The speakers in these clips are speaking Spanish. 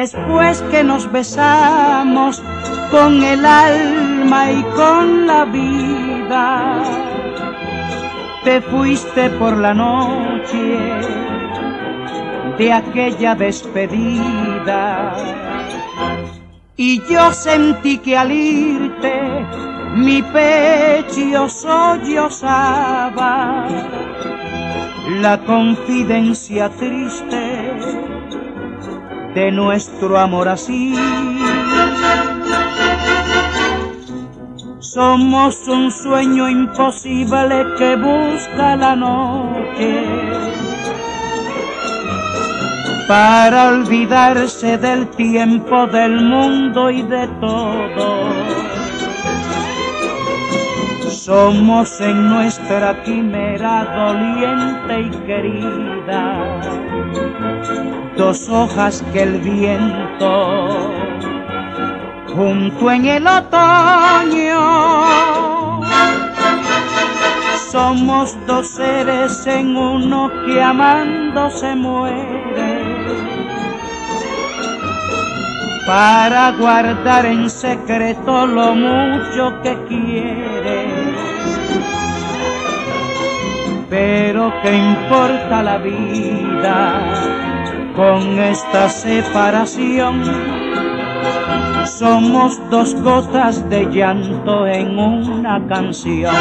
Después que nos besamos con el alma y con la vida, te fuiste por la noche de aquella despedida. Y yo sentí que al irte mi pecho sollozaba la confidencia triste de nuestro amor así. Somos un sueño imposible que busca la noche para olvidarse del tiempo, del mundo y de todo. Somos en nuestra quimera doliente y querida, dos hojas que el viento junto en el otoño. Somos dos seres en uno que amando se muere para guardar en secreto lo mucho que quiere. Pero ¿qué importa la vida con esta separación? Somos dos gotas de llanto en una canción.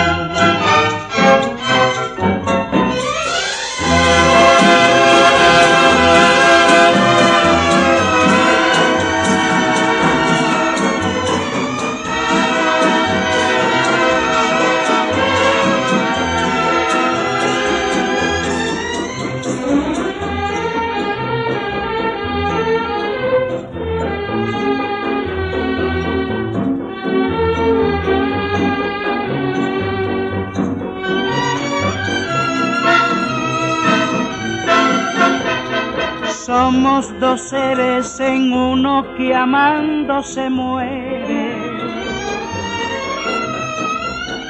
Somos dos seres en uno que amando se muere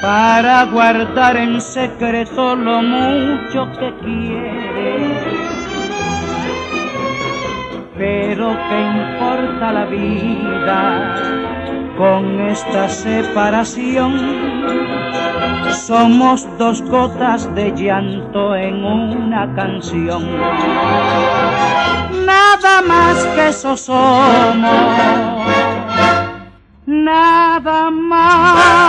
para guardar en secreto lo mucho que quiere. Pero ¿qué importa la vida con esta separación? Somos dos gotas de llanto en una canción nada más que eso somos, nada más.